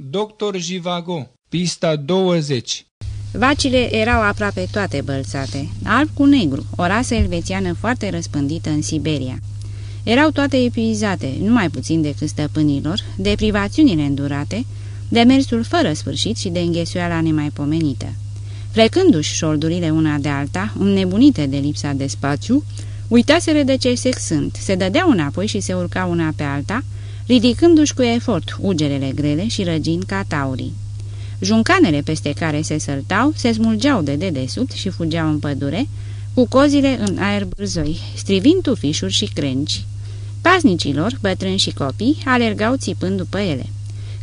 Doctor Jivago, pista 20 Vacile erau aproape toate bălțate, alb cu negru, o rasă elvețiană foarte răspândită în Siberia. Erau toate epuizate, nu mai puțin decât stăpânilor, de privațiunile îndurate, de mersul fără sfârșit și de înghesuiala nemaipomenită. Frecându-și șoldurile una de alta, înnebunite de lipsa de spațiu, uitaseră de ce sex sunt, se dădeau înapoi și se urca una pe alta, ridicându-și cu efort ugerele grele și răgind ca taurii. Juncanele peste care se săltau se smulgeau de dedesubt și fugeau în pădure, cu cozile în aer bârzoi, strivind tufișuri și crengi. Paznicilor, bătrâni și copii, alergau țipând după ele.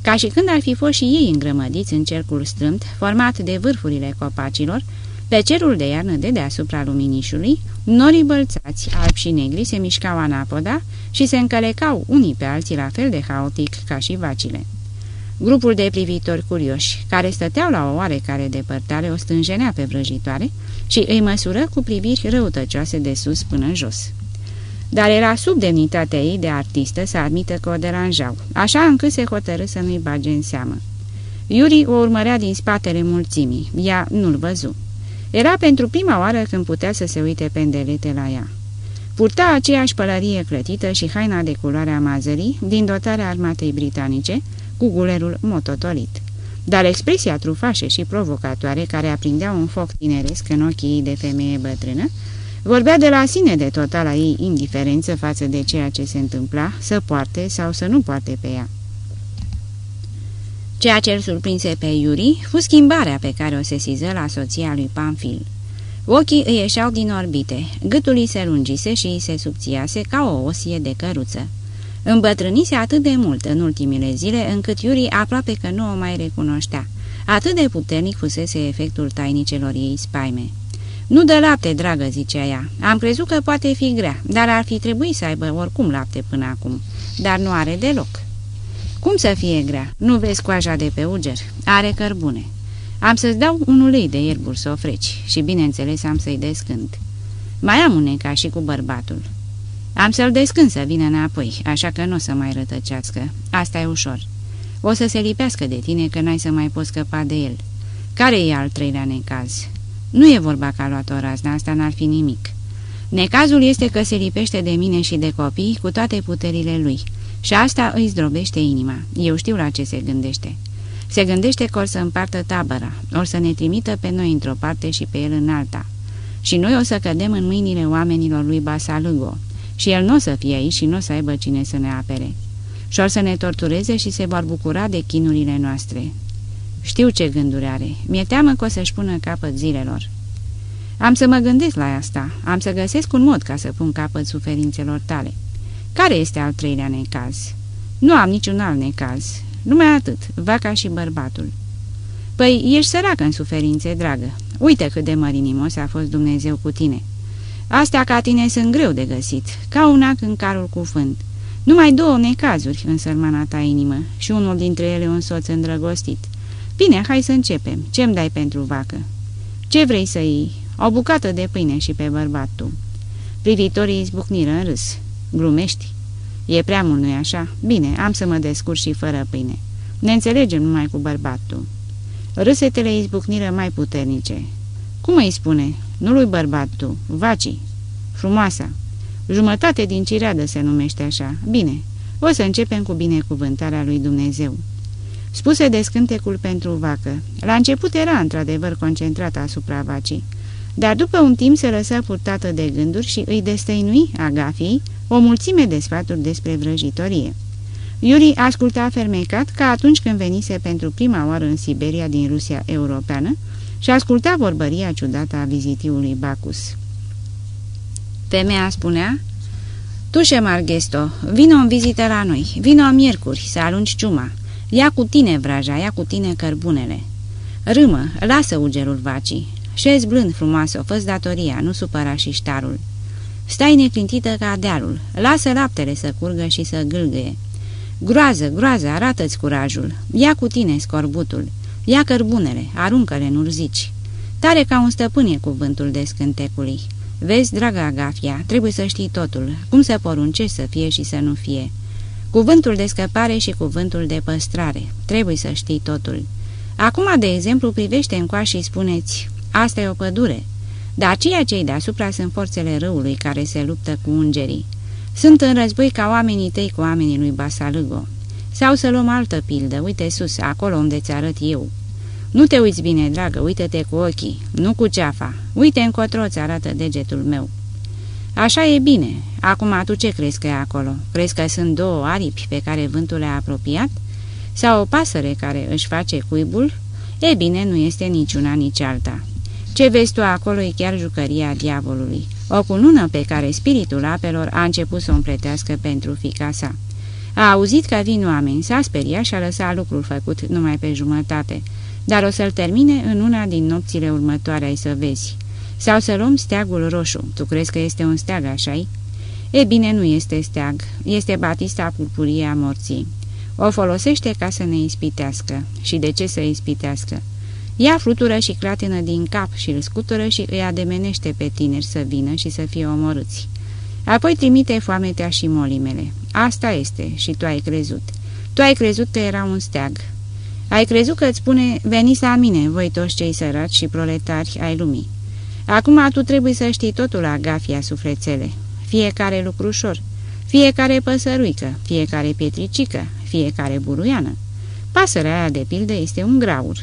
Ca și când ar fi fost și ei îngrămădiți în cercul strâmt, format de vârfurile copacilor, pe cerul de iarnă de deasupra luminișului, norii bălțați, albi și negri, se mișcau anapoda și se încălecau unii pe alții la fel de haotic ca și vacile. Grupul de privitori curioși, care stăteau la o oarecare depărtare, o stânjenea pe vrăjitoare și îi măsură cu priviri răutăcioase de sus până în jos. Dar era sub demnitatea ei de artistă să admită că o deranjau, așa încât se hotărâ să nu-i bage în seamă. Iuri o urmărea din spatele mulțimii, ea nu-l văzu. Era pentru prima oară când putea să se uite pendelete la ea. Purta aceeași pălărie clătită și haina de culoare a mazării din dotarea armatei britanice, cu gulerul mototolit. Dar expresia trufașă și provocatoare care aprindea un foc tineresc în ochii de femeie bătrână, vorbea de la sine de totala ei indiferență față de ceea ce se întâmpla, să poarte sau să nu poarte pe ea. Ceea ce îl surprinse pe Iuri fu schimbarea pe care o sesiză la soția lui Pamfil. Ochii îi ieșeau din orbite, gâtul îi se lungise și îi se subțiase ca o osie de căruță. Îmbătrânise atât de mult în ultimile zile, încât Iuri aproape că nu o mai recunoștea. Atât de puternic fusese efectul tainicelor ei spaime. Nu dă lapte, dragă," zicea ea. Am crezut că poate fi grea, dar ar fi trebuit să aibă oricum lapte până acum. Dar nu are deloc." Cum să fie grea? Nu vezi coaja de pe uger? Are cărbune." Am să-ți dau un ulei de ierburi să o freci și, bineînțeles, am să-i descânt. Mai am un ca și cu bărbatul. Am să-l descând să vină înapoi, așa că nu o să mai rătăcească. Asta e ușor. O să se lipească de tine că n-ai să mai poți scăpa de el. Care e al treilea necaz? Nu e vorba că a luat o razna, asta n-ar fi nimic. Necazul este că se lipește de mine și de copii cu toate puterile lui și asta îi zdrobește inima. Eu știu la ce se gândește. Se gândește că o să împartă tabăra, o să ne trimită pe noi într-o parte și pe el în alta. Și noi o să cădem în mâinile oamenilor lui Basalugo și el nu o să fie aici și nu o să aibă cine să ne apere. Și o să ne tortureze și se vor bucura de chinurile noastre. Știu ce gânduri are. Mi-e teamă că o să-și pună capăt zilelor. Am să mă gândesc la asta. Am să găsesc un mod ca să pun capăt suferințelor tale. Care este al treilea necaz? Nu am niciun alt necaz. Numai atât, vaca și bărbatul. Păi, ești săracă în suferințe, dragă. Uite cât de mărinimos a fost Dumnezeu cu tine. Astea ca tine sunt greu de găsit, ca un ac în carul cu fânt. Numai două necazuri în sărmana ta inimă și unul dintre ele un soț îndrăgostit. Bine, hai să începem. Ce-mi dai pentru vacă? Ce vrei să iei? O bucată de pâine și pe bărbat tu. Privitorii izbucniră în râs. Glumești? E prea mult, nu-i așa? Bine, am să mă descurc și fără pâine. Ne înțelegem numai cu bărbatul. Râsetele izbucniră mai puternice. Cum îi spune? Nu lui bărbatul, vacii. Frumoasa. Jumătate din cireadă se numește așa. Bine, o să începem cu binecuvântarea lui Dumnezeu. Spuse de scântecul pentru vacă. La început era într-adevăr concentrată asupra vacii, dar după un timp se lăsă purtată de gânduri și îi destăinui Agafii o mulțime de sfaturi despre vrăjitorie. Iuri asculta fermecat ca atunci când venise pentru prima oară în Siberia din Rusia europeană și asculta vorbăria ciudată a vizitiului Bacus. Femeia spunea, Tușe Margesto, vino în vizită la noi, vino miercuri să alungi ciuma, ia cu tine vraja, ia cu tine cărbunele. Râmă, lasă ugerul vacii, șezi blând frumoasă, fă datoria, nu supăra și ștarul. Stai neclintită ca dealul, lasă laptele să curgă și să gâlgăie. Groază, groază, arată-ți curajul, ia cu tine scorbutul, ia cărbunele, aruncă-le în urzici. Tare ca un stăpân e cuvântul de scântecului. Vezi, dragă Agafia, trebuie să știi totul, cum să poruncești să fie și să nu fie. Cuvântul de scăpare și cuvântul de păstrare. Trebuie să știi totul. Acum, de exemplu, privește încoa și spuneți, asta e o pădure. Dar ceea ce deasupra sunt forțele râului care se luptă cu ungerii. Sunt în război ca oamenii tăi cu oamenii lui Basalâgo. Sau să luăm altă pildă, uite sus, acolo unde ți arăt eu. Nu te uiți bine, dragă, uită-te cu ochii, nu cu ceafa. Uite încotro ți arată degetul meu. Așa e bine. Acum tu ce crezi că e acolo? Crezi că sunt două aripi pe care vântul le-a apropiat? Sau o pasăre care își face cuibul? E bine, nu este niciuna nici alta. Ce vezi tu acolo e chiar jucăria diavolului, o cunună pe care spiritul apelor a început să o împletească pentru fica sa. A auzit că vin oameni, s-a speriat și a lăsat lucrul făcut numai pe jumătate, dar o să-l termine în una din nopțile următoare, ai să vezi. Sau să luăm steagul roșu. Tu crezi că este un steag, așa-i? E bine, nu este steag. Este batista purpurie a morții. O folosește ca să ne ispitească. Și de ce să ispitească? Ia flutură și clatină din cap și îl scutură și îi ademenește pe tineri să vină și să fie omorâți. Apoi trimite foametea și molimele. Asta este și tu ai crezut. Tu ai crezut că era un steag. Ai crezut că îți spune, veniți la mine, voi toți cei săraci și proletari ai lumii. Acum tu trebuie să știi totul la gafia sufletele. Fiecare lucrușor, fiecare păsăruică, fiecare pietricică, fiecare buruiană. Pasărea aia, de pildă, este un graur.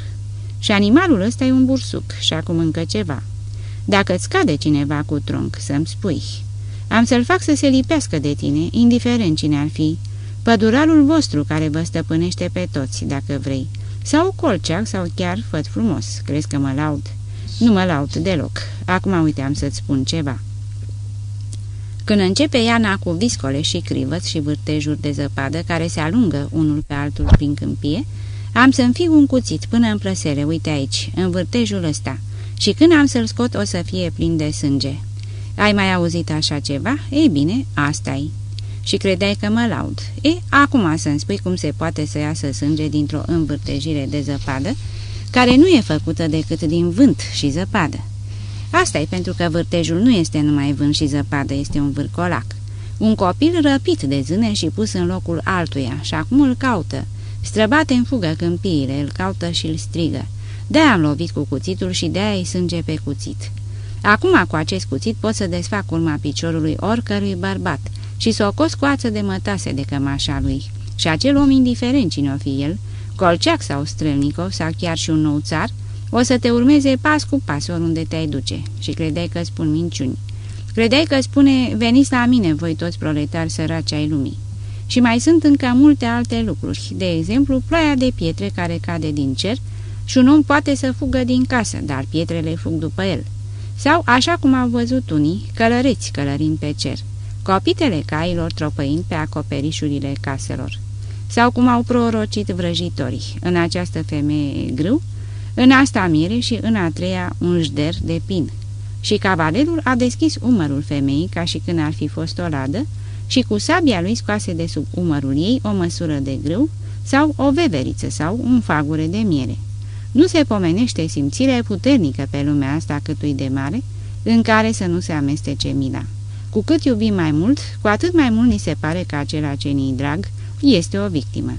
Și animalul ăsta e un bursuc și acum încă ceva. Dacă îți cade cineva cu tronc, să-mi spui. Am să-l fac să se lipească de tine, indiferent cine ar fi. Păduralul vostru care vă stăpânește pe toți, dacă vrei. Sau colceac sau chiar făt frumos. Crezi că mă laud?" Nu mă laud deloc. Acum uiteam să-ți spun ceva. Când începe Iana cu viscole și crivăți și vârtejuri de zăpadă care se alungă unul pe altul prin câmpie, am să-mi fiu un cuțit până în plăsere, uite aici, în vârtejul ăsta, și când am să-l scot o să fie plin de sânge. Ai mai auzit așa ceva? Ei bine, asta-i. Și credeai că mă laud. E, acum să-mi spui cum se poate să iasă sânge dintr-o învârtejire de zăpadă care nu e făcută decât din vânt și zăpadă. Asta e pentru că vârtejul nu este numai vânt și zăpadă, este un vârcolac. Un copil răpit de zâne și pus în locul altuia și acum îl caută. Străbate în fugă câmpiile, îl caută și îl strigă. De-aia am lovit cu cuțitul și de-aia îi sânge pe cuțit. Acum cu acest cuțit pot să desfac urma piciorului oricărui bărbat și să o cos coață de mătase de cămașa lui. Și acel om indiferent cine o fi el, colceac sau strelnicov sau chiar și un nou țar, o să te urmeze pas cu pas oriunde te-ai duce și credeai că spun minciuni. Credeai că spune, veniți la mine voi toți proletari săraci ai lumii. Și mai sunt încă multe alte lucruri, de exemplu ploaia de pietre care cade din cer și un om poate să fugă din casă, dar pietrele fug după el. Sau, așa cum au văzut unii, călăreți călărind pe cer, copitele cailor tropăind pe acoperișurile caselor sau cum au prorocit vrăjitorii, în această femeie grâu, în asta mire și în a treia un jder de pin. Și cavalerul a deschis umărul femeii ca și când ar fi fost o ladă și cu sabia lui scoase de sub umărul ei o măsură de grâu sau o veveriță sau un fagure de miere. Nu se pomenește simțire puternică pe lumea asta câtui de mare, în care să nu se amestece mila. Cu cât iubim mai mult, cu atât mai mult ni se pare că acela ce ni drag este o victimă.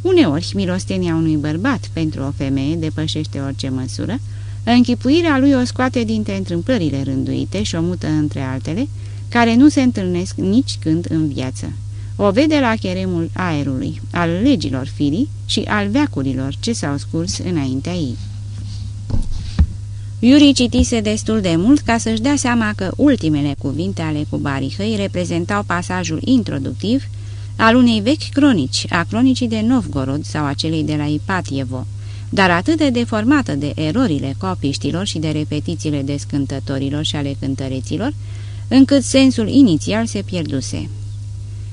Uneori, milostenia unui bărbat pentru o femeie depășește orice măsură, închipuirea lui o scoate dintre întâmplările rânduite și o mută între altele, care nu se întâlnesc nici când în viață. O vede la cheremul aerului, al legilor firii și al veacurilor ce s-au scurs înaintea ei. Iuri citise destul de mult ca să-și dea seama că ultimele cuvinte ale cubarihăi reprezentau pasajul introductiv al unei vechi cronici, a cronicii de Novgorod sau a celei de la Ipatievo, dar atât de deformată de erorile copiștilor și de repetițiile descântătorilor și ale cântăreților, încât sensul inițial se pierduse.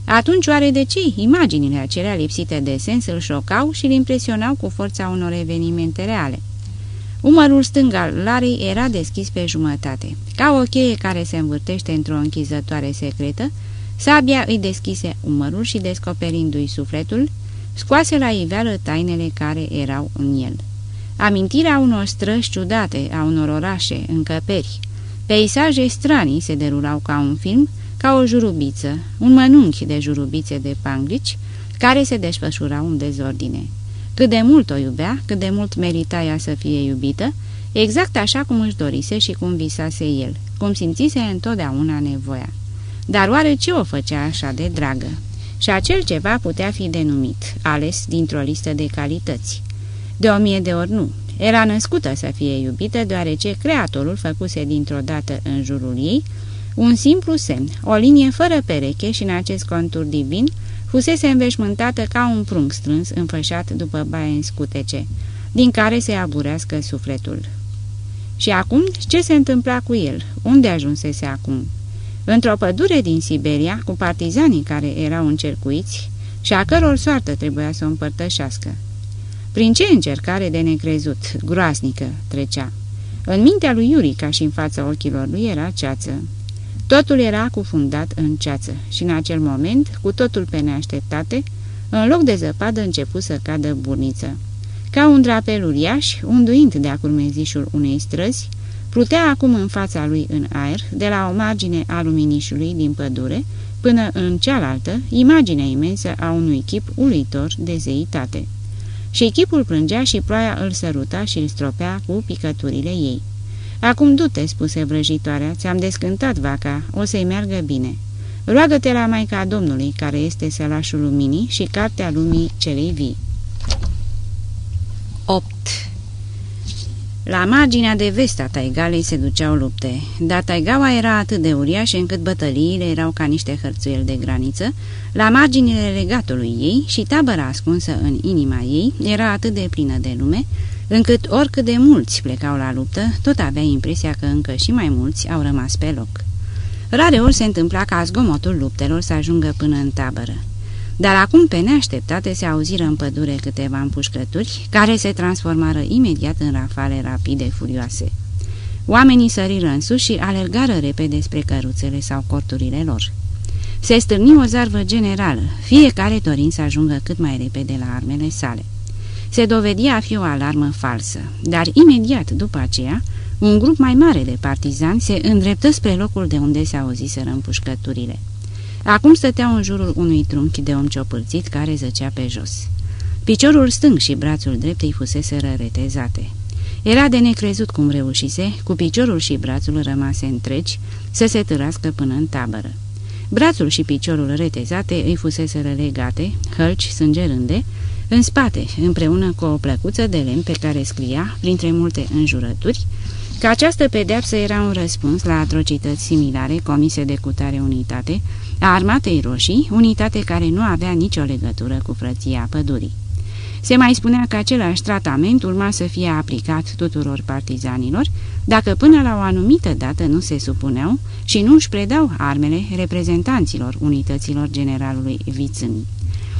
Atunci oare de ce imaginile acelea lipsite de sens îl șocau și îl impresionau cu forța unor evenimente reale? Umărul stâng al Larei era deschis pe jumătate, ca o cheie care se învârtește într-o închizătoare secretă, Sabia îi deschise umărul și, descoperindu-i sufletul, scoase la iveală tainele care erau în el. Amintirea unor străzi ciudate, a unor orașe, încăperi, peisaje stranii se derulau ca un film, ca o jurubiță, un mănunchi de jurubițe de panglici, care se desfășurau în dezordine. Cât de mult o iubea, cât de mult merita ea să fie iubită, exact așa cum își dorise și cum visase el, cum simțise întotdeauna nevoia. Dar oare ce o făcea așa de dragă? Și acel ceva putea fi denumit, ales dintr-o listă de calități. De o mie de ori nu. Era născută să fie iubită, deoarece Creatorul făcuse dintr-o dată în jurul ei un simplu semn, o linie fără pereche și în acest contur divin fusese înveșmântată ca un prunc strâns înfășat după baie în scutece, din care se aburească sufletul. Și acum, ce se întâmpla cu el? Unde ajunsese acum? Într-o pădure din Siberia, cu partizanii care erau încercuiți și a căror soartă trebuia să o împărtășească. Prin ce încercare de necrezut, groasnică, trecea? În mintea lui Iuri, ca și în fața ochilor lui, era ceață. Totul era cufundat în ceață și în acel moment, cu totul pe neașteptate, în loc de zăpadă început să cadă burniță. Ca un drapel uriaș, unduind de-a curmezișul unei străzi, plutea acum în fața lui în aer, de la o margine a luminișului din pădure, până în cealaltă, imaginea imensă a unui chip uluitor de zeitate. Și chipul plângea și ploaia îl săruta și îl stropea cu picăturile ei. Acum du-te," spuse vrăjitoarea, ți-am descântat vaca, o să-i meargă bine. Roagă-te la Maica Domnului, care este sălașul luminii și cartea lumii celei vii." La marginea de vest a taigalei se duceau lupte, dar taigaua era atât de uriașă încât bătăliile erau ca niște hărțuieli de graniță, la marginile legatului ei și tabăra ascunsă în inima ei era atât de plină de lume, încât oricât de mulți plecau la luptă, tot avea impresia că încă și mai mulți au rămas pe loc. Rare ori se întâmpla ca zgomotul luptelor să ajungă până în tabără. Dar acum, pe neașteptate, se auziră în pădure câteva împușcături, care se transformară imediat în rafale rapide furioase. Oamenii săriră în sus și alergară repede spre căruțele sau corturile lor. Se stârni o zarvă generală, fiecare dorind să ajungă cât mai repede la armele sale. Se dovedia a fi o alarmă falsă, dar imediat după aceea, un grup mai mare de partizani se îndreptă spre locul de unde se auziseră împușcăturile. Acum stăteau în jurul unui trunchi de om ciopârțit care zăcea pe jos. Piciorul stâng și brațul drept îi fusese retezate. Era de necrezut cum reușise, cu piciorul și brațul rămase întregi, să se târască până în tabără. Brațul și piciorul retezate îi fusese legate, hălci sângerânde, în spate, împreună cu o plăcuță de lemn pe care scria, printre multe înjurături, că această pedeapsă era un răspuns la atrocități similare comise de cutare unitate a armatei roșii, unitate care nu avea nicio legătură cu frăția pădurii. Se mai spunea că același tratament urma să fie aplicat tuturor partizanilor, dacă până la o anumită dată nu se supuneau și nu își predau armele reprezentanților unităților generalului Vițân.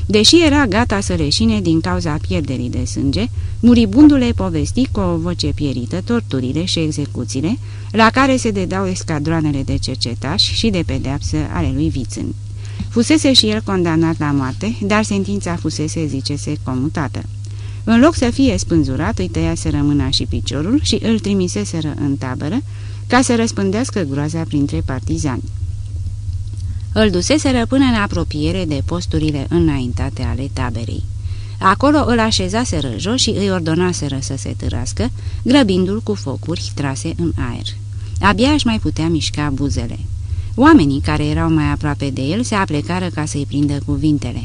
Deși era gata să leșine din cauza pierderii de sânge, muribundul le povesti cu o voce pierită torturile și execuțiile la care se dedau escadroanele de cercetași și de pedeapsă ale lui Vițân. Fusese și el condamnat la moarte, dar sentința fusese, zicese, comutată. În loc să fie spânzurat, îi tăiaseră mâna și piciorul și îl trimiseseră în tabără ca să răspândească groaza printre partizani. Îl duseseră până în apropiere de posturile înaintate ale taberei. Acolo îl așezaseră jos și îi ordonaseră să se târască, grăbindu-l cu focuri trase în aer. Abia își mai putea mișca buzele. Oamenii care erau mai aproape de el se aplecară ca să-i prindă cuvintele.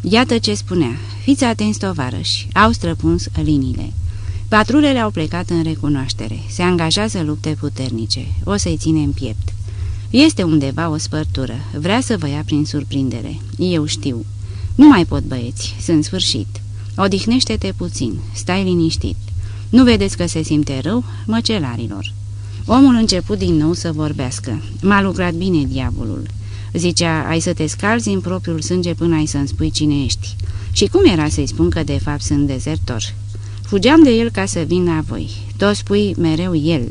Iată ce spunea, fiți atenți tovarăși, au străpuns liniile. Patrulele au plecat în recunoaștere, se angajează lupte puternice, o să-i ținem piept. Este undeva o spărtură, vrea să vă ia prin surprindere, eu știu. Nu mai pot băieți, sunt sfârșit. Odihnește-te puțin, stai liniștit. Nu vedeți că se simte rău, măcelarilor. Omul început din nou să vorbească. M-a lucrat bine diavolul. Zicea, ai să te scalzi în propriul sânge până ai să-mi spui cine ești. Și cum era să-i spun că de fapt sunt dezertor? Fugeam de el ca să vin la voi. Tot spui mereu el.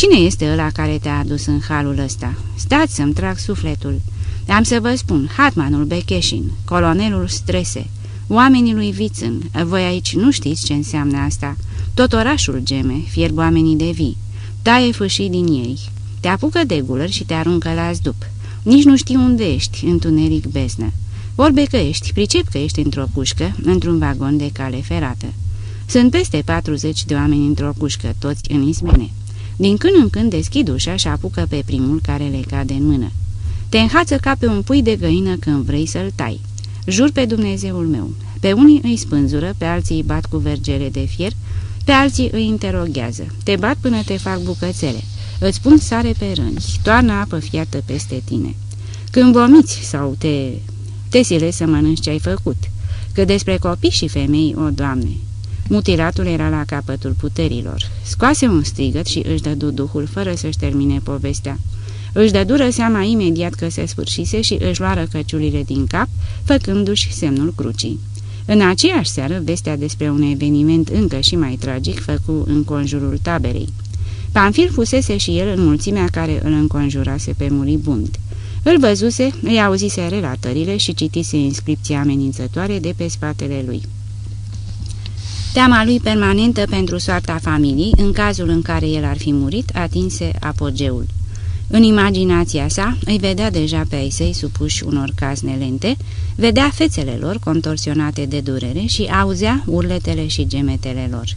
Cine este ăla care te-a adus în halul ăsta? Stați să-mi trag sufletul. Am să vă spun, Hatmanul Becheșin, colonelul Strese, oamenii lui Vițân, voi aici nu știți ce înseamnă asta. Tot orașul geme, fierb oamenii de vii. Taie fâșii din ei. Te apucă de gulări și te aruncă la zdup. Nici nu știi unde ești, întuneric beznă. Vorbe că ești, pricep că ești într-o cușcă, într-un vagon de cale ferată. Sunt peste 40 de oameni într-o cușcă, toți în ismene. Din când în când deschid ușa și apucă pe primul care le cade în mână. Te înhață ca pe un pui de găină când vrei să-l tai. Jur pe Dumnezeul meu. Pe unii îi spânzură, pe alții îi bat cu vergele de fier, pe alții îi interoghează. Te bat până te fac bucățele. Îți pun sare pe rândi, toarnă apă fiartă peste tine. Când vomiți sau te, te sile să mănânci ce ai făcut, că despre copii și femei, o Doamne, Mutilatul era la capătul puterilor. Scoase un strigăt și își dădu duhul fără să-și termine povestea. Își dură seama imediat că se sfârșise și își luară căciulile din cap, făcându-și semnul crucii. În aceeași seară, vestea despre un eveniment încă și mai tragic făcu în conjurul taberei. Panfil fusese și el în mulțimea care îl înconjurase pe muribund. Îl văzuse, îi auzise relatările și citise inscripția amenințătoare de pe spatele lui. Teama lui permanentă pentru soarta familiei, în cazul în care el ar fi murit, atinse apogeul. În imaginația sa îi vedea deja pe ai săi supuși unor cazne lente, vedea fețele lor contorsionate de durere și auzea urletele și gemetele lor.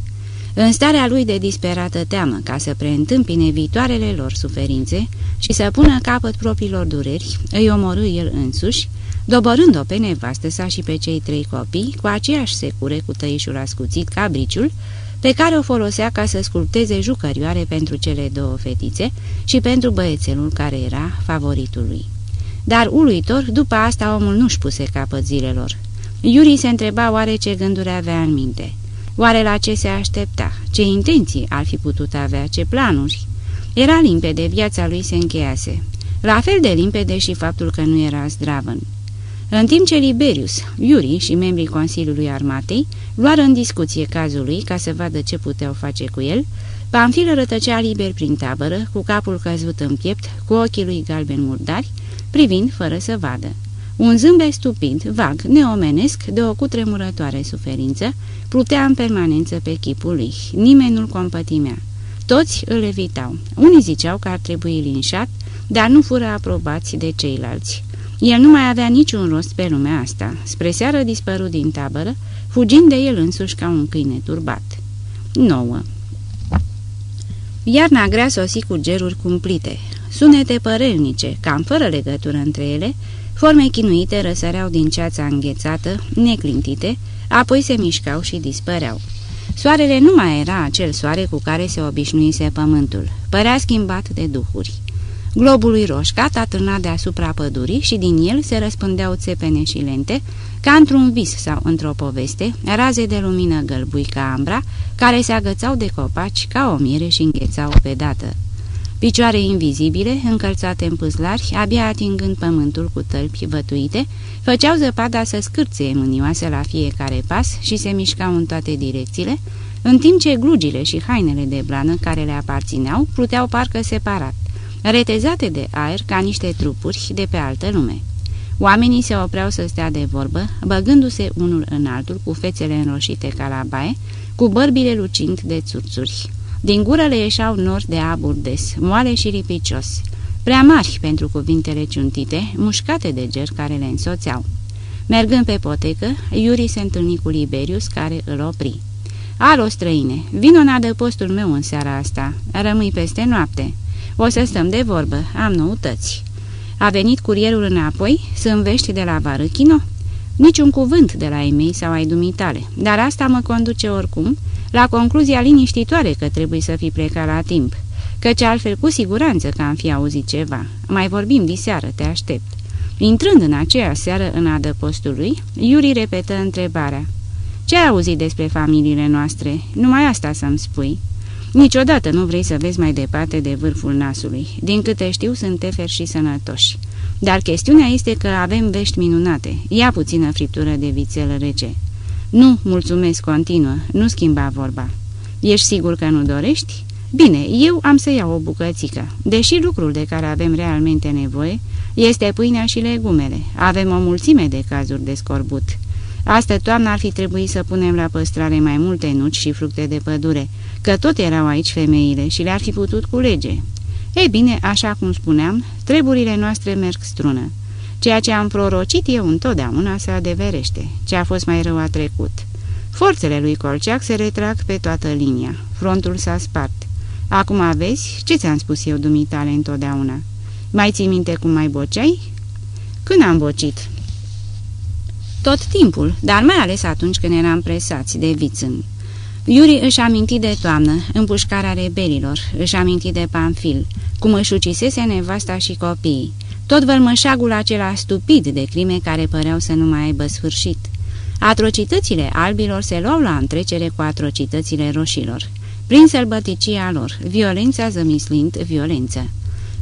În starea lui de disperată teamă ca să preîntâmpine viitoarele lor suferințe și să pună capăt propriilor dureri, îi omorâ el însuși, doborând-o pe nevastă sa și pe cei trei copii cu aceeași secure cu tăișul ascuțit ca briciul, pe care o folosea ca să sculpteze jucărioare pentru cele două fetițe și pentru băiețelul care era favoritul lui. Dar uluitor, după asta omul nu-și puse capăt zilelor. Iuri se întreba oare ce gânduri avea în minte. Oare la ce se aștepta? Ce intenții ar fi putut avea? Ce planuri? Era limpede, viața lui se încheiase. La fel de limpede și faptul că nu era zdravăn. În timp ce Liberius, Iuri și membrii Consiliului Armatei luară în discuție cazul lui ca să vadă ce puteau face cu el, Pamfil rătăcea liber prin tabără, cu capul căzut în piept, cu ochii lui galben murdari, privind fără să vadă. Un zâmbet stupid, vag, neomenesc, de o cutremurătoare suferință, plutea în permanență pe chipul lui. Nimeni nu-l compătimea. Toți îl evitau. Unii ziceau că ar trebui linșat, dar nu fură aprobați de ceilalți. El nu mai avea niciun rost pe lumea asta. Spre seară dispărut din tabără, fugind de el însuși ca un câine turbat. 9. Iarna grea sosi cu geruri cumplite, sunete părelnice, cam fără legătură între ele, forme chinuite răsăreau din ceața înghețată, neclintite, apoi se mișcau și dispăreau. Soarele nu mai era acel soare cu care se obișnuise pământul, părea schimbat de duhuri. Globului roșcat atârna deasupra pădurii și din el se răspândeau țepene și lente, ca într-un vis sau într-o poveste, raze de lumină gălbui ca ambra, care se agățau de copaci ca o mire și înghețau pe dată. Picioare invizibile, încălțate în pâzlari, abia atingând pământul cu tălpi vătuite, făceau zăpada să scârție mânioase la fiecare pas și se mișcau în toate direcțiile, în timp ce glugile și hainele de blană care le aparțineau pluteau parcă separat retezate de aer ca niște trupuri de pe altă lume. Oamenii se opreau să stea de vorbă, băgându-se unul în altul cu fețele înroșite ca la baie, cu bărbile lucind de țurțuri. Din gură le ieșeau nori de abur des, moale și ripicios, prea mari pentru cuvintele ciuntite, mușcate de ger care le însoțeau. Mergând pe potecă, Iuri se întâlni cu Liberius, care îl opri. Alo, străine, vino în adăpostul meu în seara asta, rămâi peste noapte." O să stăm de vorbă, am noutăți." A venit curierul înapoi? Sunt vești de la Varâchino?" Niciun cuvânt de la ei mei sau ai dumitale, dar asta mă conduce oricum la concluzia liniștitoare că trebuie să fi plecat la timp, căci altfel cu siguranță că am fi auzit ceva. Mai vorbim diseară, te aștept." Intrând în aceea seară în adăpostul lui, Iuri repetă întrebarea. Ce ai auzit despre familiile noastre? Numai asta să-mi spui." Niciodată nu vrei să vezi mai departe de vârful nasului. Din câte știu, sunt teferi și sănătoși. Dar chestiunea este că avem vești minunate. Ia puțină friptură de vițel rece. Nu, mulțumesc, continuă, nu schimba vorba. Ești sigur că nu dorești? Bine, eu am să iau o bucățică. Deși lucrul de care avem realmente nevoie este pâinea și legumele. Avem o mulțime de cazuri de scorbut. Astă toamnă ar fi trebuit să punem la păstrare mai multe nuci și fructe de pădure, că tot erau aici femeile și le-ar fi putut culege. Ei bine, așa cum spuneam, treburile noastre merg strună. Ceea ce am prorocit eu întotdeauna se adeverește. Ce a fost mai rău a trecut. Forțele lui Colceac se retrag pe toată linia. Frontul s-a spart. Acum aveți ce ți-am spus eu dumitale întotdeauna. Mai ții minte cum mai boceai? Când am bocit? Tot timpul, dar mai ales atunci când eram presați de vițân. Iuri își aminti de toamnă, împușcarea rebelilor, își aminti de Panfil, cum își ucisese nevasta și copiii, tot vălmășagul acela stupid de crime care păreau să nu mai aibă sfârșit. Atrocitățile albilor se luau la întrecere cu atrocitățile roșilor. Prin sălbăticia lor, violența zămislind violență.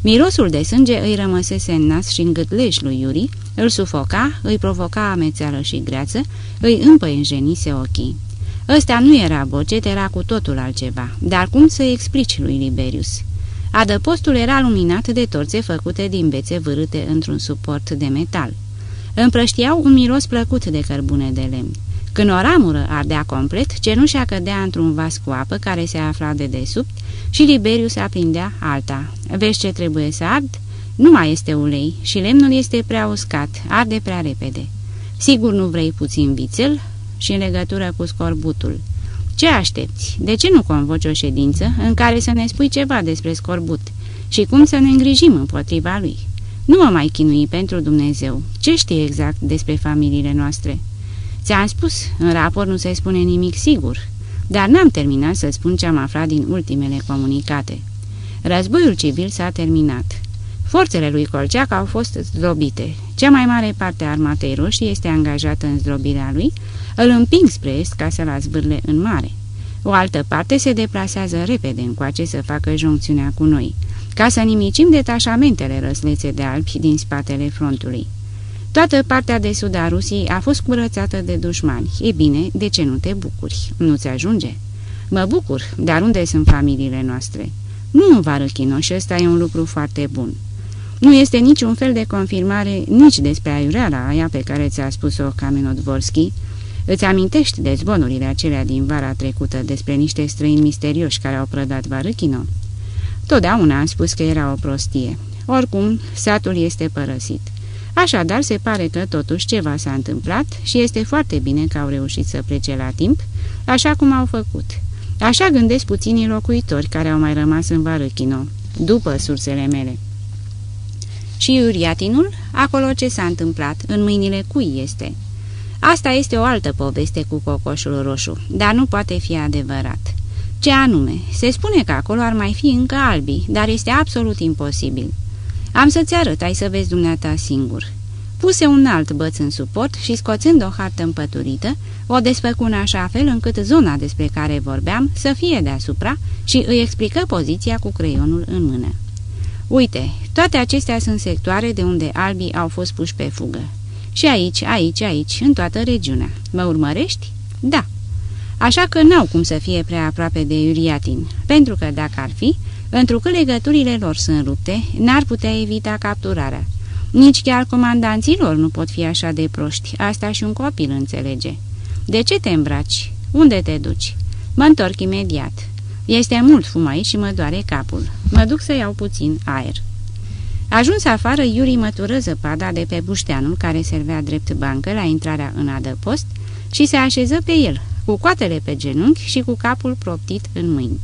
Mirosul de sânge îi rămăsese în nas și în gâtlej lui Iuri, îl sufoca, îi provoca amețeală și greață, îi împăienjenise ochii. Ăsta nu era bocet, era cu totul altceva, dar cum să explici lui Liberius? Adăpostul era luminat de torțe făcute din bețe vârâte într-un suport de metal. Împrăștiau un miros plăcut de cărbune de lemn. Când o ramură ardea complet, cenușa cădea într-un vas cu apă care se afla de desubt și Liberiu se aprindea alta. Vezi ce trebuie să ard? Nu mai este ulei și lemnul este prea uscat, arde prea repede. Sigur nu vrei puțin vițel și în legătură cu scorbutul. Ce aștepți? De ce nu convoci o ședință în care să ne spui ceva despre scorbut și cum să ne îngrijim împotriva lui? Nu mă mai chinui pentru Dumnezeu. Ce știi exact despre familiile noastre?" Ți-am spus, în raport nu se spune nimic sigur, dar n-am terminat să spun ce am aflat din ultimele comunicate. Războiul civil s-a terminat. Forțele lui Colceac au fost zdrobite. Cea mai mare parte a armatei roșii este angajată în zdrobirea lui, îl împing spre est ca să-l azbârle în mare. O altă parte se deplasează repede încoace să facă joncțiunea cu noi, ca să nimicim detașamentele răslețe de albi din spatele frontului. Toată partea de sud a Rusiei a fost curățată de dușmani. E bine, de ce nu te bucuri? Nu-ți ajunge? Mă bucur, dar unde sunt familiile noastre? Nu în Varăchino și ăsta e un lucru foarte bun. Nu este niciun fel de confirmare nici despre aiureala aia pe care ți-a spus-o Kamenodvorski. Îți amintești de zbonurile acelea din vara trecută despre niște străini misterioși care au prădat Varăchino? Totdeauna am spus că era o prostie. Oricum, satul este părăsit. Așadar, se pare că totuși ceva s-a întâmplat și este foarte bine că au reușit să plece la timp, așa cum au făcut. Așa gândesc puținii locuitori care au mai rămas în Varăchino, după sursele mele. Și Iuriatinul? Acolo ce s-a întâmplat? În mâinile cui este? Asta este o altă poveste cu cocoșul roșu, dar nu poate fi adevărat. Ce anume? Se spune că acolo ar mai fi încă albi, dar este absolut imposibil. Am să-ți arăt, ai să vezi dumneata singur." Puse un alt băț în suport și, scoțând o hartă împăturită, o desfăcu în așa fel încât zona despre care vorbeam să fie deasupra și îi explică poziția cu creionul în mână. Uite, toate acestea sunt sectoare de unde albii au fost puși pe fugă. Și aici, aici, aici, în toată regiunea. Mă urmărești? Da. Așa că n-au cum să fie prea aproape de Iuriatin, pentru că dacă ar fi, Întrucât legăturile lor sunt rupte, n-ar putea evita capturarea. Nici chiar comandanților nu pot fi așa de proști, asta și un copil înțelege. De ce te îmbraci? Unde te duci? Mă întorc imediat. Este mult fum aici și mă doare capul. Mă duc să iau puțin aer. Ajuns afară, Iuri mătură zăpada de pe bușteanul care servea drept bancă la intrarea în adăpost și se așeză pe el, cu coatele pe genunchi și cu capul proptit în mâini.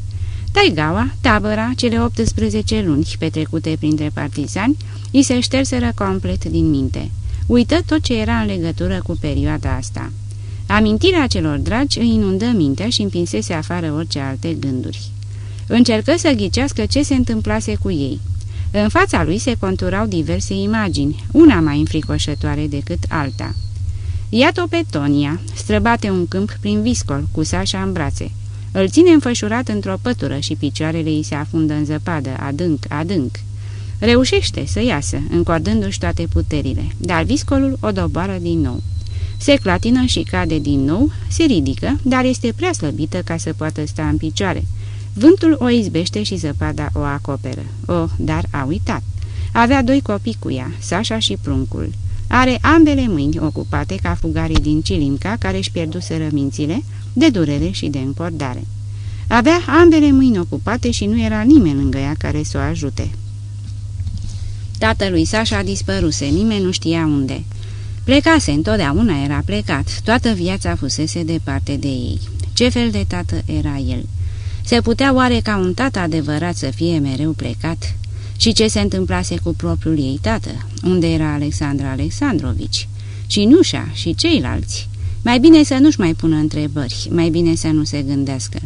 Taigaua, tabăra, cele 18 luni petrecute printre partizani, îi se șterseră complet din minte. Uită tot ce era în legătură cu perioada asta. Amintirea celor dragi îi inundă mintea și împinsese afară orice alte gânduri. Încercă să ghicească ce se întâmplase cu ei. În fața lui se conturau diverse imagini, una mai înfricoșătoare decât alta. Iată-o pe Tonia, străbate un câmp prin viscol, cu Sașa în brațe. Îl ține înfășurat într-o pătură și picioarele îi se afundă în zăpadă, adânc, adânc. Reușește să iasă, încordându-și toate puterile, dar viscolul o doboară din nou. Se clatină și cade din nou, se ridică, dar este prea slăbită ca să poată sta în picioare. Vântul o izbește și zăpada o acoperă. Oh, dar a uitat. Avea doi copii cu ea, Sașa și pruncul. Are ambele mâini ocupate ca fugarii din Cilimca care își pierduseră mințile, de durere și de încordare. Avea ambele mâini ocupate și nu era nimeni lângă ea care să o ajute. Tatălui Sașa dispăruse, nimeni nu știa unde. Plecase, întotdeauna era plecat, toată viața fusese departe de ei. Ce fel de tată era el? Se putea oare ca un tată adevărat să fie mereu plecat? Și ce se întâmplase cu propriul ei tată? Unde era Alexandra Alexandrovici? Și Nușa și ceilalți? Mai bine să nu-și mai pună întrebări, mai bine să nu se gândească.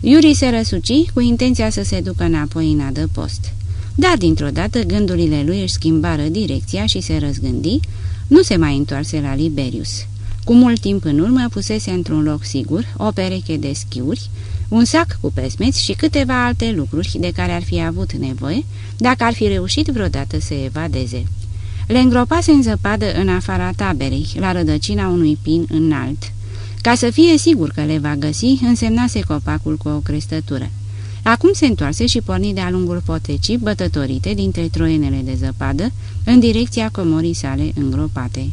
Iuri se răsuci cu intenția să se ducă înapoi în adăpost. Dar dintr-o dată gândurile lui își schimbară direcția și se răzgândi, nu se mai întoarse la Liberius. Cu mult timp în urmă pusese într-un loc sigur o pereche de schiuri, un sac cu pesmeți și câteva alte lucruri de care ar fi avut nevoie dacă ar fi reușit vreodată să evadeze. Le îngropase în zăpadă în afara taberei, la rădăcina unui pin înalt. Ca să fie sigur că le va găsi, însemnase copacul cu o crestătură. Acum se întoarse și porni de-a lungul potecii bătătorite dintre troienele de zăpadă în direcția comorii sale îngropate.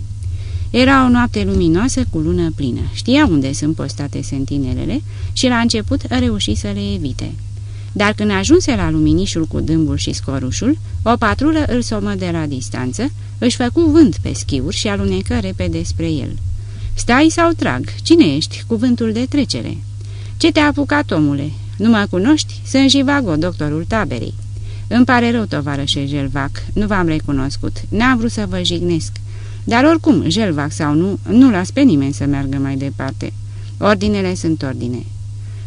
Era o noapte luminoasă cu lună plină. Știa unde sunt postate sentinelele și la început a reușit să le evite. Dar când ajunse la luminișul cu dâmbul și scorușul, o patrulă îl somă de la distanță, își făcu vânt pe schiuri și alunecă repede spre el. Stai sau trag? Cine ești? Cuvântul de trecere." Ce te-a apucat, omule? Nu mă cunoști? Sunt Jivago, doctorul taberei." Îmi pare rău, tovarășe Jelvac, nu v-am recunoscut. N-am vrut să vă jignesc. Dar oricum, Jelvac sau nu, nu las pe nimeni să meargă mai departe. Ordinele sunt ordine.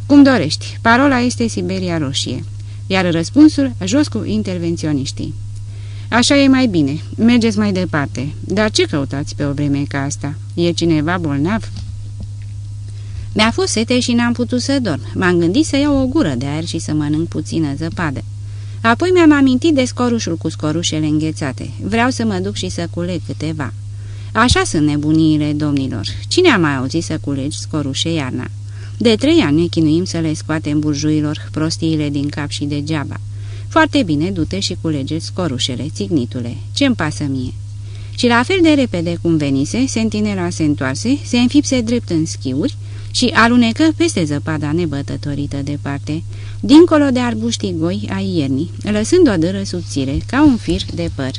Cum dorești, parola este Siberia Roșie, iar răspunsul jos cu intervenționiștii. Așa e mai bine, mergeți mai departe. Dar ce căutați pe o vreme ca asta? E cineva bolnav?" Mi-a fost sete și n-am putut să dorm. M-am gândit să iau o gură de aer și să mănânc puțină zăpadă. Apoi mi-am amintit de scorușul cu scorușele înghețate. Vreau să mă duc și să culeg câteva. Așa sunt nebuniile, domnilor. Cine a mai auzit să culegi scorușe iarna? De trei ani ne chinuim să le scoatem burjuilor prostiile din cap și degeaba. Foarte bine, du-te și culegeți scorușele, țignitule. Ce-mi pasă mie?" Și la fel de repede cum venise, sentinela se întoarse, se înfipse drept în schiuri și alunecă peste zăpada nebătătorită departe, dincolo de arbuștii goi ai iernii, lăsând o dără subțire, ca un fir de păr.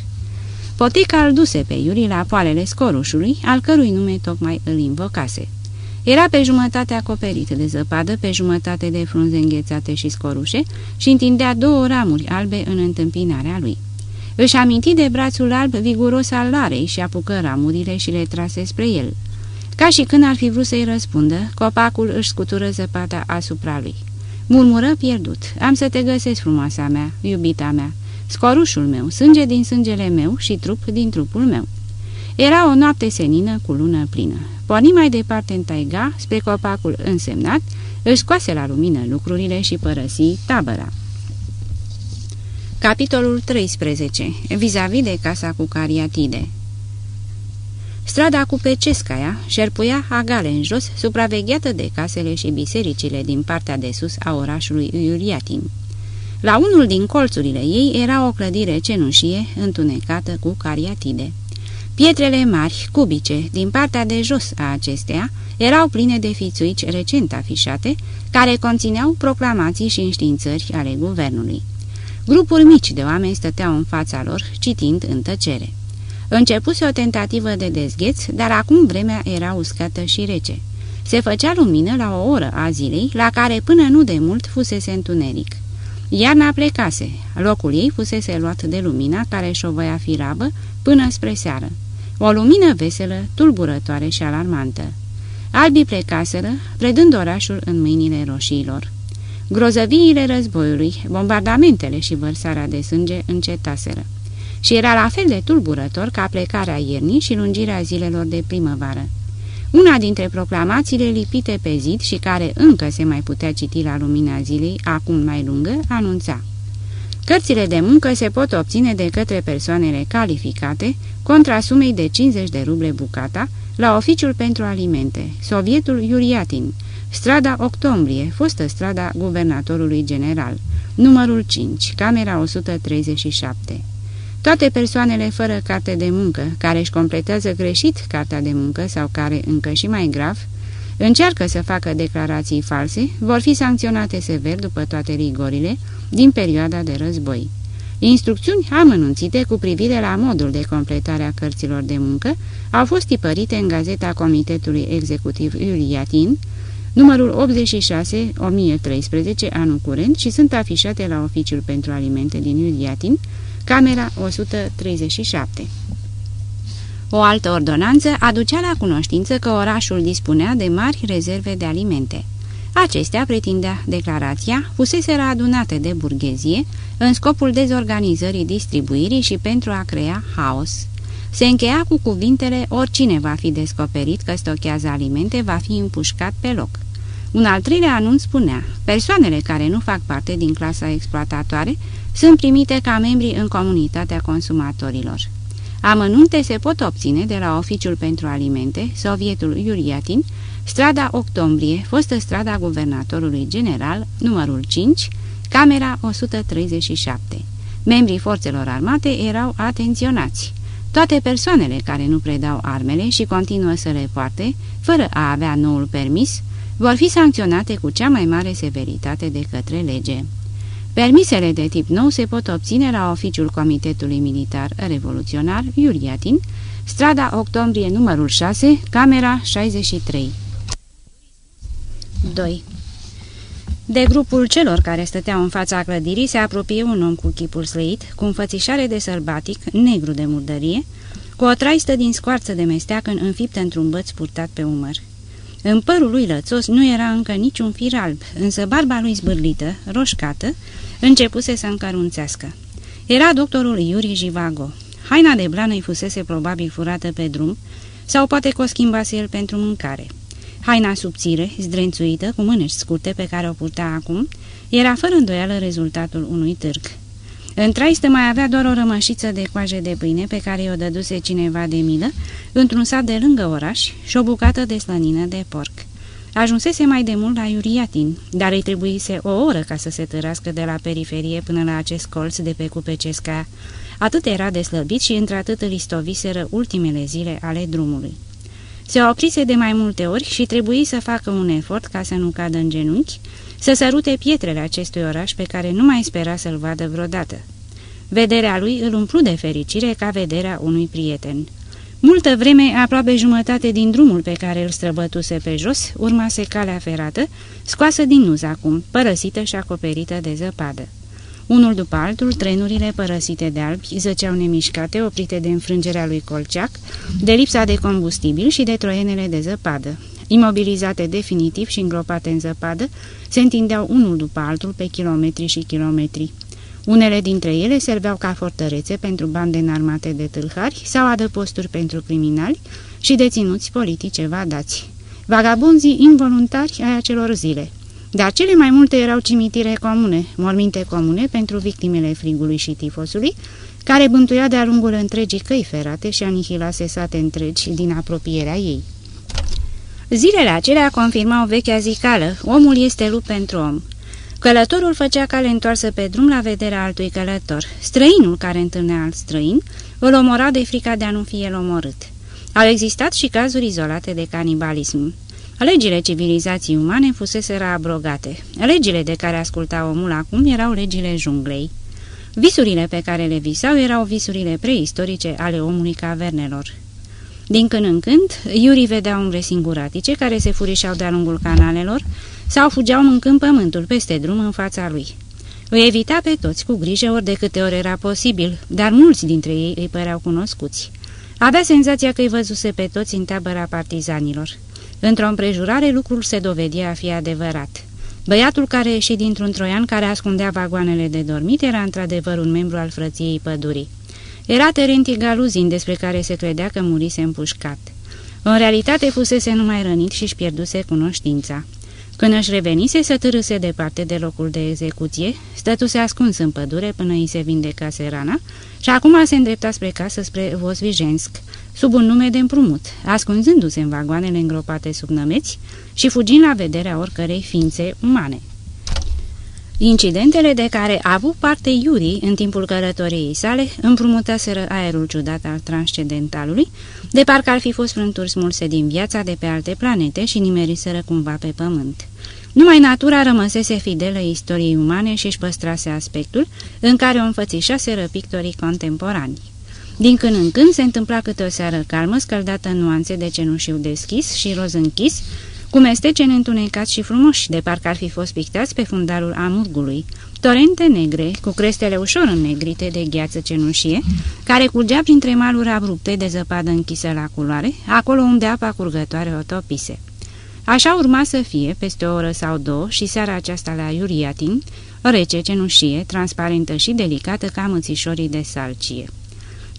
Potica îl duse pe Iuri la poalele scorușului, al cărui nume tocmai îl invocase. Era pe jumătate acoperit de zăpadă, pe jumătate de frunze înghețate și scorușe și întindea două ramuri albe în întâmpinarea lui. Își aminti de brațul alb viguros al larei și apucă ramurile și le trase spre el. Ca și când ar fi vrut să-i răspundă, copacul își scutură zăpada asupra lui. Murmură pierdut, am să te găsesc frumoasa mea, iubita mea, scorușul meu, sânge din sângele meu și trup din trupul meu. Era o noapte senină cu lună plină. Porni mai departe în taiga, spre copacul însemnat, își scoase la lumină lucrurile și părăsi tabăra. Capitolul 13. Vis-a-vis -vis de casa cu cariatide Strada cu Pecescaia șerpuia agale în jos, supravegheată de casele și bisericile din partea de sus a orașului Iuliatin. La unul din colțurile ei era o clădire cenușie întunecată cu cariatide. Pietrele mari, cubice, din partea de jos a acestea, erau pline de fițuici recent afișate, care conțineau proclamații și înștiințări ale guvernului. Grupuri mici de oameni stăteau în fața lor, citind în tăcere. Începuse o tentativă de dezgheț, dar acum vremea era uscată și rece. Se făcea lumină la o oră a zilei, la care până nu de mult fusese întuneric. Iarna plecase, locul ei fusese luat de lumina care șovăia firabă până spre seară. O lumină veselă, tulburătoare și alarmantă. Albii plecaseră, predând orașul în mâinile roșiilor. Grozăviile războiului, bombardamentele și vărsarea de sânge încetaseră și era la fel de tulburător ca plecarea iernii și lungirea zilelor de primăvară. Una dintre proclamațiile lipite pe zid și care încă se mai putea citi la lumina zilei, acum mai lungă, anunța. Cărțile de muncă se pot obține de către persoanele calificate contra sumei de 50 de ruble bucata la oficiul pentru alimente, Sovietul Iuriatin, strada Octombrie, fostă strada guvernatorului general, numărul 5, camera 137. Toate persoanele fără carte de muncă, care își completează greșit cartea de muncă sau care, încă și mai grav, încearcă să facă declarații false, vor fi sancționate sever după toate rigorile din perioada de război. Instrucțiuni amănunțite cu privire la modul de completare a cărților de muncă au fost tipărite în gazeta Comitetului Executiv Iuliatin, numărul 86-1013 anul curent și sunt afișate la Oficiul pentru Alimente din Iuliatin, camera 137. O altă ordonanță aducea la cunoștință că orașul dispunea de mari rezerve de alimente. Acestea, pretindea declarația, fuseseră adunate de burghezie în scopul dezorganizării distribuirii și pentru a crea haos. Se încheia cu cuvintele oricine va fi descoperit că stochează alimente va fi împușcat pe loc. Un al treilea anunț spunea, persoanele care nu fac parte din clasa exploatatoare sunt primite ca membri în comunitatea consumatorilor. Amănunte se pot obține de la Oficiul pentru Alimente, Sovietul Iuriatin, strada Octombrie, fostă strada guvernatorului general, numărul 5, camera 137. Membrii forțelor armate erau atenționați. Toate persoanele care nu predau armele și continuă să le poarte, fără a avea noul permis, vor fi sancționate cu cea mai mare severitate de către lege. Permisele de tip nou se pot obține la oficiul Comitetului Militar Revoluționar Iuriatin, strada Octombrie numărul 6, camera 63. 2. De grupul celor care stăteau în fața clădirii se apropie un om cu chipul slăit, cu înfățișare de sărbatic, negru de murdărie, cu o traistă din scoarță de mesteacă înfiptă într-un băț purtat pe umăr. În părul lui lățos nu era încă niciun fir alb, însă barba lui zbârlită, roșcată, începuse să încărunțească. Era doctorul Iuri Jivago. Haina de blană îi fusese probabil furată pe drum, sau poate că o schimbase el pentru mâncare. Haina subțire, zdrențuită, cu mânești scurte pe care o purta acum, era fără îndoială rezultatul unui târg. În traistă mai avea doar o rămășiță de coaje de pâine pe care i-o dăduse cineva de milă, într-un sat de lângă oraș și o bucată de slănină de porc. Ajunsese mai de mult la Iuriatin, dar îi trebuise o oră ca să se târască de la periferie până la acest colț de pe Cupecesca. Atât era de slăbit și într-atât îl istoviseră ultimele zile ale drumului. Se oprise de mai multe ori și trebuie să facă un efort ca să nu cadă în genunchi, să sărute pietrele acestui oraș pe care nu mai spera să-l vadă vreodată. Vederea lui îl umplu de fericire ca vederea unui prieten. Multă vreme, aproape jumătate din drumul pe care îl străbătuse pe jos, urmase calea ferată, scoasă din nuz acum, părăsită și acoperită de zăpadă. Unul după altul, trenurile părăsite de albi zăceau nemișcate, oprite de înfrângerea lui Colceac, de lipsa de combustibil și de troienele de zăpadă. Imobilizate definitiv și îngropate în zăpadă, se întindeau unul după altul pe kilometri și kilometri. Unele dintre ele serveau ca fortărețe pentru bande înarmate de tâlhari sau adăposturi pentru criminali și deținuți politice vadați. Vagabonzii involuntari ai acelor zile. Dar cele mai multe erau cimitire comune, morminte comune pentru victimele frigului și tifosului, care bântuia de-a lungul întregii căi ferate și anihilase sate întregi din apropierea ei. Zilele acelea confirmau vechea zicală, omul este lup pentru om. Călătorul făcea cale întoarsă pe drum la vederea altui călător. Străinul care întâlnea alt străin îl omora de frica de a nu fi el omorât. Au existat și cazuri izolate de canibalism. Legile civilizației umane fuseseră abrogate. Legile de care asculta omul acum erau legile junglei. Visurile pe care le visau erau visurile preistorice ale omului cavernelor. Din când în când, Iuri vedea umbre singuratice care se furișau de-a lungul canalelor sau fugeau mâncând pământul peste drum în fața lui. Îi evita pe toți cu grijă ori de câte ori era posibil, dar mulți dintre ei îi păreau cunoscuți. Avea senzația că îi văzuse pe toți în tabăra partizanilor. Într-o împrejurare, lucrul se dovedea a fi adevărat. Băiatul care ieși dintr-un troian care ascundea vagoanele de dormit era într-adevăr un membru al frăției pădurii. Era Terenti Galuzin, despre care se credea că murise împușcat. În realitate fusese numai rănit și își pierduse cunoștința. Când își revenise, să târâse departe de locul de execuție, stătuse ascuns în pădure până îi se vindecase rana și acum se îndrepta spre casă spre Vosvijensk, sub un nume de împrumut, ascunzându-se în vagoanele îngropate sub nămeți și fugind la vederea oricărei ființe umane. Incidentele de care a avut parte Iuri în timpul călătoriei sale împrumutaseră aerul ciudat al transcendentalului, de parcă ar fi fost frânturi smulse din viața de pe alte planete și nimeriseră cumva pe pământ. Numai natura rămăsese fidelă istoriei umane și își păstrase aspectul în care o înfățișaseră pictorii contemporani. Din când în când se întâmpla câte o seară calmă, scăldată în nuanțe de cenușiu deschis și roz închis, cu mesteceni întunecați și frumoși, de parcă ar fi fost pictați pe fundalul amurgului, torente negre, cu crestele ușor înnegrite de gheață cenușie, care curgea printre maluri abrupte de zăpadă închisă la culoare, acolo unde apa curgătoare o topise. Așa urma să fie, peste o oră sau două, și seara aceasta la Iuriatin, rece, cenușie, transparentă și delicată ca mățișorii de salcie.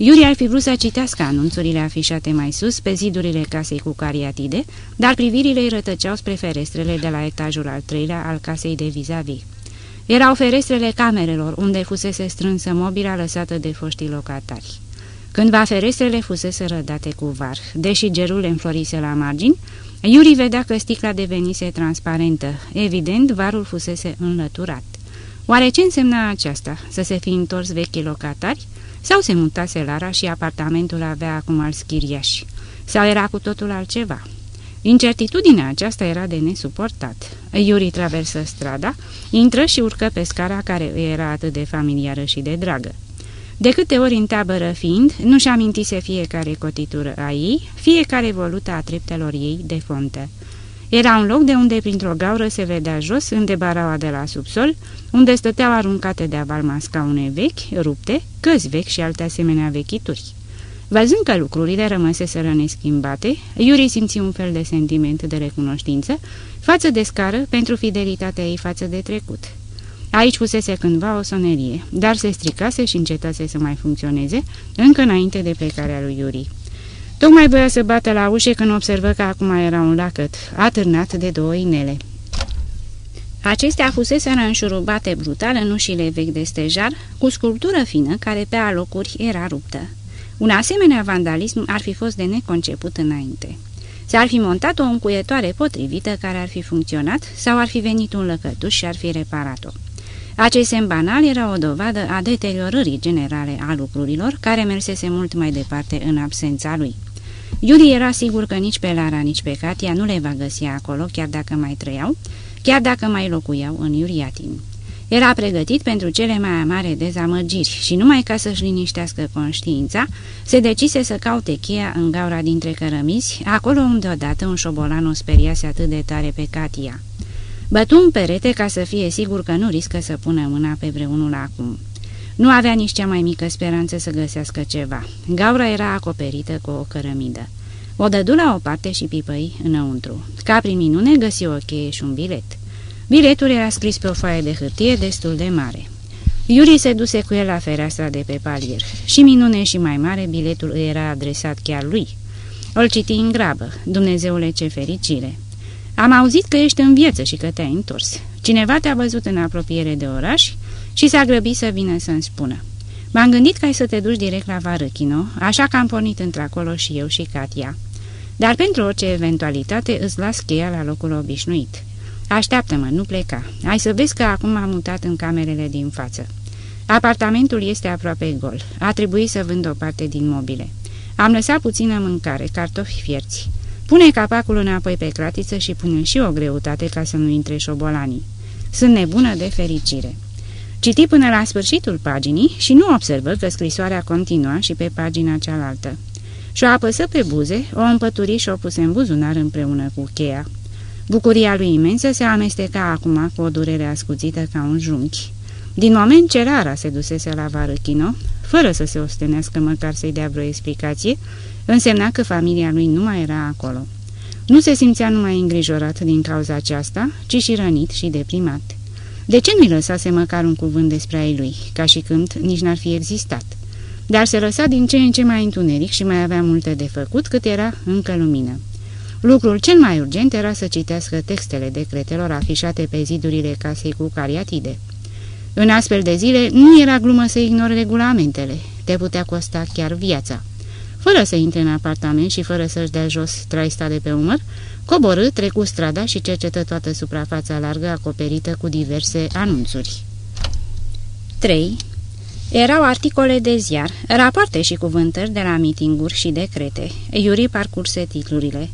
Iuri ar fi vrut să citească anunțurile afișate mai sus pe zidurile casei cu cariatide, dar privirile îi rătăceau spre ferestrele de la etajul al treilea al casei de vis-a-vis. -vis. Erau ferestrele camerelor, unde fusese strânsă mobila lăsată de foștii locatari. Cândva ferestrele fusese rădate cu var, deși gerul înflorise la margini, Iuri vedea că sticla devenise transparentă. Evident, varul fusese înlăturat. Oare ce însemna aceasta? Să se fi întors vechii locatari? Sau se mutase Lara și apartamentul avea acum alți chiriași? Sau era cu totul altceva? Incertitudinea aceasta era de nesuportat. Iuri traversă strada, intră și urcă pe scara care îi era atât de familiară și de dragă. De câte ori în tabără fiind, nu-și amintise fiecare cotitură a ei, fiecare volută a treptelor ei de fontă. Era un loc de unde printr-o gaură se vedea jos, unde baraua de la subsol, unde stăteau aruncate de avalma scaune vechi, rupte, căzi vechi și alte asemenea vechituri. Văzând că lucrurile rămăseseră neschimbate, Iuri simți un fel de sentiment de recunoștință față de scară pentru fidelitatea ei față de trecut. Aici fusese cândva o sonerie, dar se stricase și încetase să mai funcționeze, încă înainte de plecarea lui Iuri. Tocmai voia să bată la ușe când observă că acum era un lacăt, atârnat de două inele. Acestea fusese înșurubate brutal în ușile vechi de stejar, cu sculptură fină care pe alocuri era ruptă. Un asemenea vandalism ar fi fost de neconceput înainte. S-ar fi montat o încuietoare potrivită care ar fi funcționat sau ar fi venit un lăcătuș și ar fi reparat-o. Acest semn banal era o dovadă a deteriorării generale a lucrurilor, care mersese mult mai departe în absența lui. Iuri era sigur că nici pe Lara, nici pe Katia nu le va găsi acolo, chiar dacă mai trăiau, chiar dacă mai locuiau în Iuriatin. Era pregătit pentru cele mai amare dezamăgiri și numai ca să-și liniștească conștiința, se decise să caute cheia în gaura dintre cărămizi, acolo unde odată un șobolan o speriase atât de tare pe Katia. Bătu un perete ca să fie sigur că nu riscă să pună mâna pe vreunul acum. Nu avea nici cea mai mică speranță să găsească ceva. Gaura era acoperită cu o cărămidă. O dădu la o parte și pipăi înăuntru. Ca prin minune găsi o cheie și un bilet. Biletul era scris pe o foaie de hârtie destul de mare. Iuri se duse cu el la fereastra de pe palier. Și minune și mai mare, biletul îi era adresat chiar lui. Îl citi în grabă. Dumnezeule, ce fericire! Am auzit că ești în viață și că te-ai întors. Cineva te-a văzut în apropiere de oraș și s-a grăbit să vină să-mi spună. M-am gândit că ai să te duci direct la Varăchino, așa că am pornit într-acolo și eu și Katia. Dar pentru orice eventualitate îți las cheia la locul obișnuit. Așteaptă-mă, nu pleca. Ai să vezi că acum am mutat în camerele din față. Apartamentul este aproape gol. A trebuit să vând o parte din mobile. Am lăsat puțină mâncare, cartofi fierți. Pune capacul înapoi pe cratiță și pune și o greutate ca să nu intre șobolanii. Sunt nebună de fericire. Citi până la sfârșitul paginii și nu observă că scrisoarea continua și pe pagina cealaltă. Și-o apăsă pe buze, o împături și o puse în buzunar împreună cu cheia. Bucuria lui imensă se amesteca acum cu o durere ascuțită ca un junchi. Din moment ce rara se dusese la Varăchino, fără să se ostenească măcar să-i dea vreo explicație, însemna că familia lui nu mai era acolo. Nu se simțea numai îngrijorat din cauza aceasta, ci și rănit și deprimat. De ce nu-i lăsase măcar un cuvânt despre ei lui, ca și când nici n-ar fi existat? Dar se lăsa din ce în ce mai întuneric și mai avea multe de făcut cât era încă lumină. Lucrul cel mai urgent era să citească textele decretelor afișate pe zidurile casei cu cariatide. În astfel de zile nu era glumă să ignori regulamentele, te putea costa chiar viața. Fără să intre în apartament și fără să-și dea jos traista de pe umăr, coborâ, trecu strada și cercetă toată suprafața largă acoperită cu diverse anunțuri. 3. Erau articole de ziar, rapoarte și cuvântări de la mitinguri și decrete. Iuri parcurse titlurile.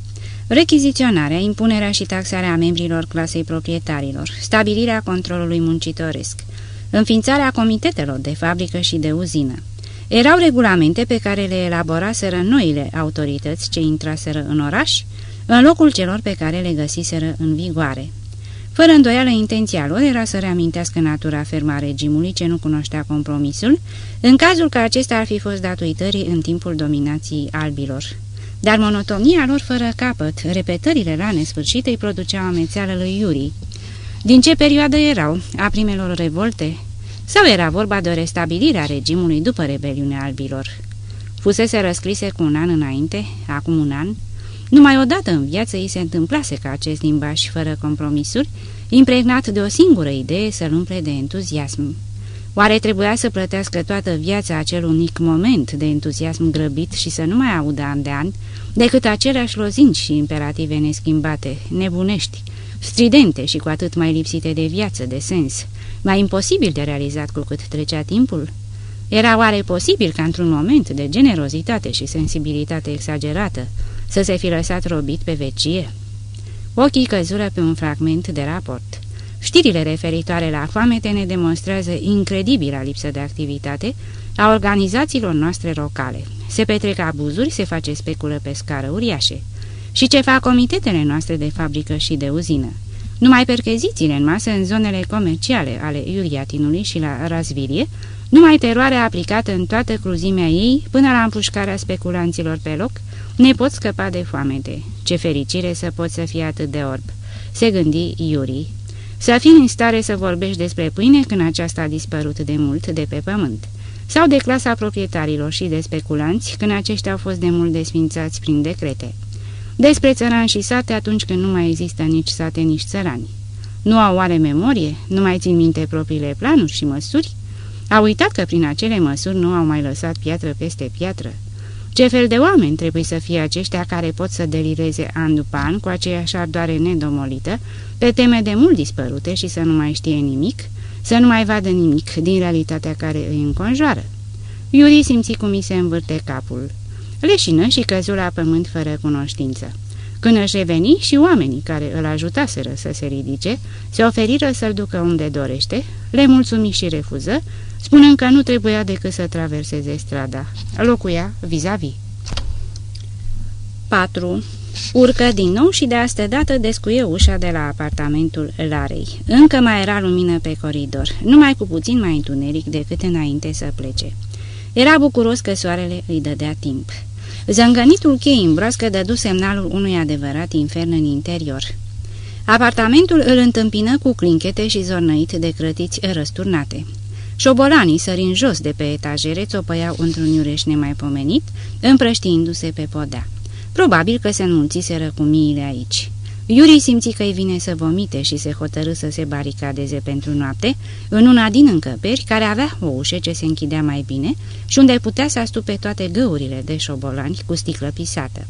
Rechiziționarea, impunerea și taxarea membrilor clasei proprietarilor, stabilirea controlului muncitoresc, înființarea comitetelor de fabrică și de uzină. Erau regulamente pe care le elaboraseră noile autorități ce intraseră în oraș, în locul celor pe care le găsiseră în vigoare. Fără îndoială, intenția lor era să reamintească natura fermă a regimului ce nu cunoștea compromisul, în cazul că acesta ar fi fost dat uitării în timpul dominației albilor. Dar monotonia lor fără capăt, repetările la nesfârșit îi produceau amețeală lui Iuri. Din ce perioadă erau? A primelor revolte? Sau era vorba de o restabilire a regimului după rebeliunea albilor? Fusese răscrise cu un an înainte, acum un an, numai odată în viață îi se întâmplase ca acest limbaj fără compromisuri, impregnat de o singură idee să-l umple de entuziasm. Oare trebuia să plătească toată viața acel unic moment de entuziasm grăbit și să nu mai audă an de an decât aceleași lozinci și imperative neschimbate, nebunești, stridente și cu atât mai lipsite de viață, de sens, mai imposibil de realizat cu cât trecea timpul? Era oare posibil ca într-un moment de generozitate și sensibilitate exagerată să se fi lăsat robit pe vecie? Ochii căzură pe un fragment de raport. Știrile referitoare la foamete ne demonstrează incredibila lipsă de activitate a organizațiilor noastre locale. Se petrec abuzuri, se face speculă pe scară uriașe. Și ce fac comitetele noastre de fabrică și de uzină? Numai perchezițiile în masă în zonele comerciale ale Iuriatinului și la Razvilie, numai teroarea aplicată în toată cruzimea ei până la împușcarea speculanților pe loc, ne pot scăpa de foamete. Ce fericire să poți să fie atât de orb, se gândi Iuri. Să fii în stare să vorbești despre pâine când aceasta a dispărut de mult de pe pământ. Sau de clasa proprietarilor și de speculanți când aceștia au fost de mult desfințați prin decrete. Despre țărani și sate atunci când nu mai există nici sate, nici țărani. Nu au oare memorie? Nu mai țin minte propriile planuri și măsuri? Au uitat că prin acele măsuri nu au mai lăsat piatră peste piatră. Ce fel de oameni trebuie să fie aceștia care pot să delireze an după an cu aceeași ardoare nedomolită, pe teme de mult dispărute și să nu mai știe nimic, să nu mai vadă nimic din realitatea care îi înconjoară? Iuri simți cum îi se învârte capul. Leșină și căzu la pământ fără cunoștință. Când își reveni și oamenii care îl ajutaseră să se ridice, se oferiră să-l ducă unde dorește, le mulțumi și refuză, spunând că nu trebuia decât să traverseze strada. Locuia vis-a-vis. -vis. 4. Urcă din nou și de astă dată descuie ușa de la apartamentul Larei. Încă mai era lumină pe coridor, numai cu puțin mai întuneric decât înainte să plece. Era bucuros că soarele îi dădea timp. Zângănitul cheii în broască dădu semnalul unui adevărat infern în interior. Apartamentul îl întâmpină cu clinchete și zornăit de crătiți răsturnate. Șobolanii sărind jos de pe etajere țopăiau într-un iureș nemaipomenit, împrăștiindu-se pe podea. Probabil că se înmulțiseră cu miile aici. Iuri simți că îi vine să vomite și se hotărâ să se baricadeze pentru noapte în una din încăperi care avea o ușă ce se închidea mai bine și unde putea să astupe toate găurile de șobolani cu sticlă pisată.